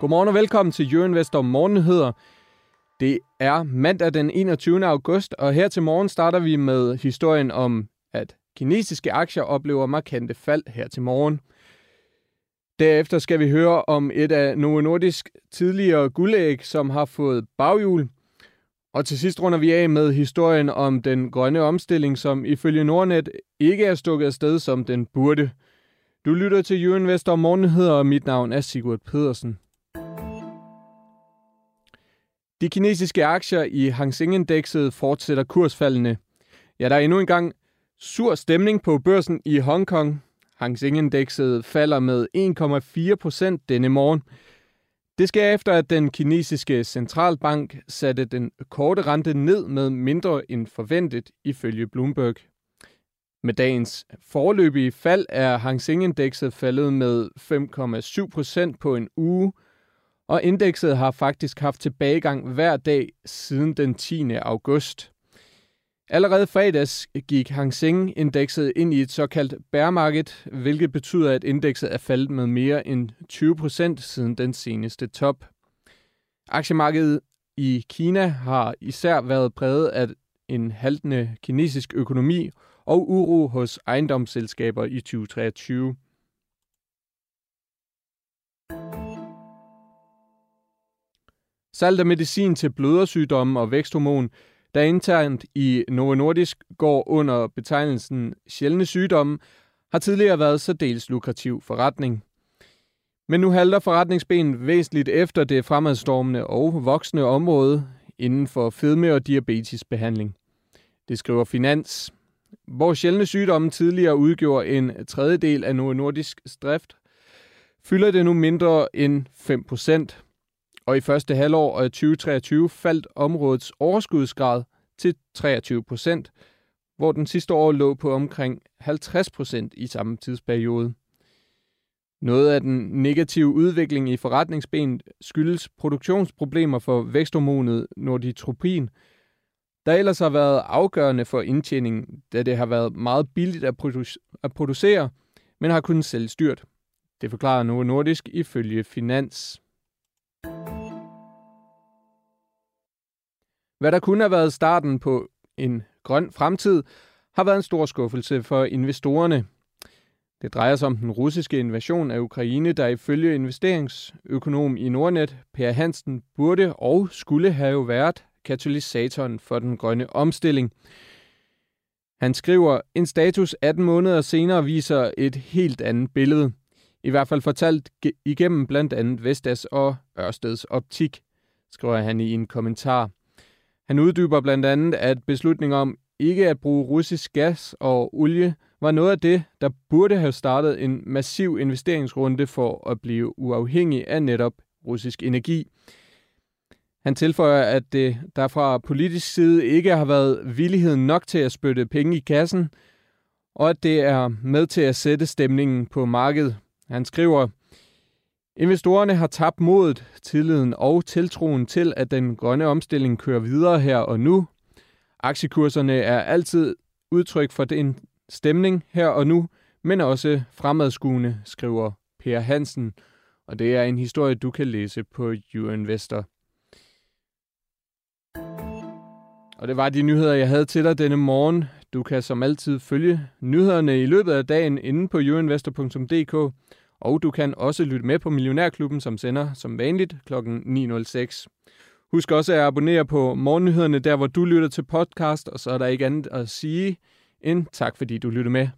Godmorgen og velkommen til Jørgen Vester Morgennyheder. Det er mandag den 21. august, og her til morgen starter vi med historien om, at kinesiske aktier oplever markante fald her til morgen. Derefter skal vi høre om et af Novo Nordisk tidligere guldæg, som har fået baghjul. Og til sidst runder vi af med historien om den grønne omstilling, som ifølge Nordnet ikke er stukket afsted, som den burde. Du lytter til Jørgen Vester Morgenheder, og mit navn er Sigurd Pedersen. De kinesiske aktier i Hang Seng-indekset fortsætter kursfaldene. Ja, der er endnu engang sur stemning på børsen i Hongkong. Hang Seng-indekset falder med 1,4 procent denne morgen. Det sker efter, at den kinesiske centralbank satte den korte rente ned med mindre end forventet, ifølge Bloomberg. Med dagens forløbige fald er Hang Seng-indekset faldet med 5,7 procent på en uge – og indekset har faktisk haft tilbagegang hver dag siden den 10. august. Allerede fredags gik Hang Seng-indekset ind i et såkaldt bear market, hvilket betyder, at indekset er faldet med mere end 20 procent siden den seneste top. Aktiemarkedet i Kina har især været præget af en haltende kinesisk økonomi og uro hos ejendomsselskaber i 2023. Salt af medicin til blødersygdomme og væksthormon, der internt i Novo Nordisk går under betegnelsen sjældne sygdomme, har tidligere været så dels lukrativ forretning. Men nu halter forretningsben væsentligt efter det fremadstormende og voksende område inden for fedme- og diabetesbehandling. Det skriver Finans. Hvor sjældne sygdomme tidligere udgjorde en tredjedel af Novo Nordisk drift, fylder det nu mindre end 5 procent og i første halvår af 2023 faldt områdets overskudsgrad til 23 procent, hvor den sidste år lå på omkring 50 procent i samme tidsperiode. Noget af den negative udvikling i forretningsbenet skyldes produktionsproblemer for væksthormonet norditropin, der ellers har været afgørende for indtjeningen, da det har været meget billigt at, produ- at producere, men har kunnet sælges dyrt. Det forklarer Novo Nordisk ifølge Finans. Hvad der kunne have været starten på en grøn fremtid, har været en stor skuffelse for investorerne. Det drejer sig om den russiske invasion af Ukraine, der ifølge investeringsøkonom i Nordnet, Per Hansen, burde og skulle have været katalysatoren for den grønne omstilling. Han skriver, en status 18 måneder senere viser et helt andet billede. I hvert fald fortalt igennem blandt andet Vestas og Ørsteds optik, skriver han i en kommentar. Han uddyber blandt andet, at beslutningen om ikke at bruge russisk gas og olie var noget af det, der burde have startet en massiv investeringsrunde for at blive uafhængig af netop russisk energi. Han tilføjer, at det der fra politisk side ikke har været villighed nok til at spytte penge i kassen, og at det er med til at sætte stemningen på markedet. Han skriver, Investorerne har tabt modet, tilliden og tiltroen til, at den grønne omstilling kører videre her og nu. Aktiekurserne er altid udtryk for den stemning her og nu, men også fremadskuende, skriver Per Hansen. Og det er en historie, du kan læse på YouInvestor. Og det var de nyheder, jeg havde til dig denne morgen. Du kan som altid følge nyhederne i løbet af dagen inde på youinvestor.dk. Og du kan også lytte med på Millionærklubben, som sender som vanligt kl. 9.06. Husk også at abonnere på morgennyhederne, der hvor du lytter til podcast, og så er der ikke andet at sige end tak, fordi du lytter med.